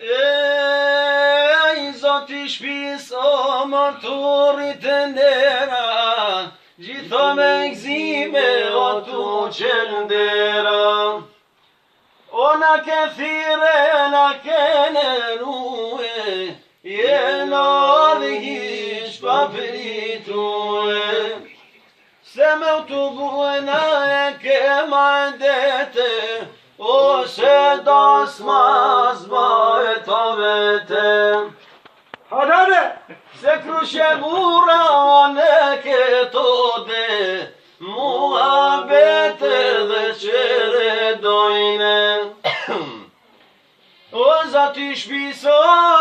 Ej, zot i shpis, o marturit e nera, gjitha me gzime, o tu qendera. O na ke thire, na ke në ruë, je në ardhë hish pa pritue. Se me u të buë në e ke ma ndete, o se dasma zba Se kërë mura e këto këtë ode, mua betë dhe qëre dojnë, O zati shpisa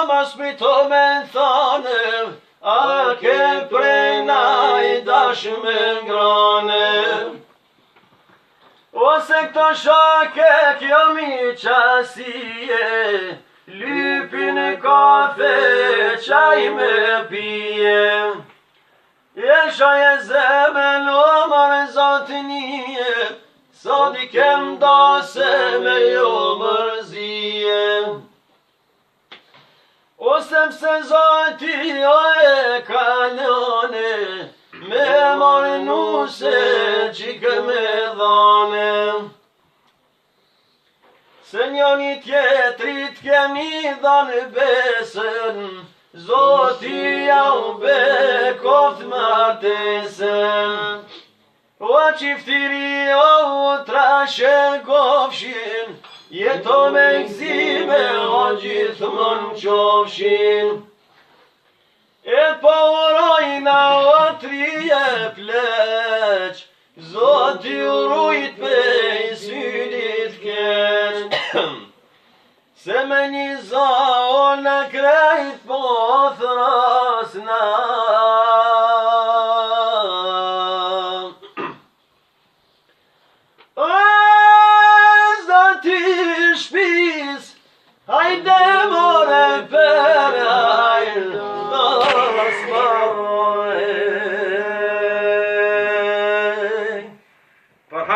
mas për to me në a ke prejna i dashë me ngrane. Ose këto shake kjo mi qasije, lypi në kafe, qaj me pije Jesha e zeme loma e zatinije Sot i kem da se me jo mërzije Osem se zati jo e kalone Me mërë nuse që me dhane Se një tjetrit kem i dhane besën Zoti ja u be koft martesën O qiftiri o utrashë e gofshin Jeto me nxime o gjithë më në qofshin E po urojna o trije pleq Zoti u rrujtë isin Se me një zao në krejt po thra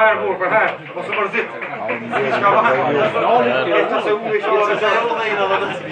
haar voor haar. Dat was ze maar zitten. Ja, dat is een oefening.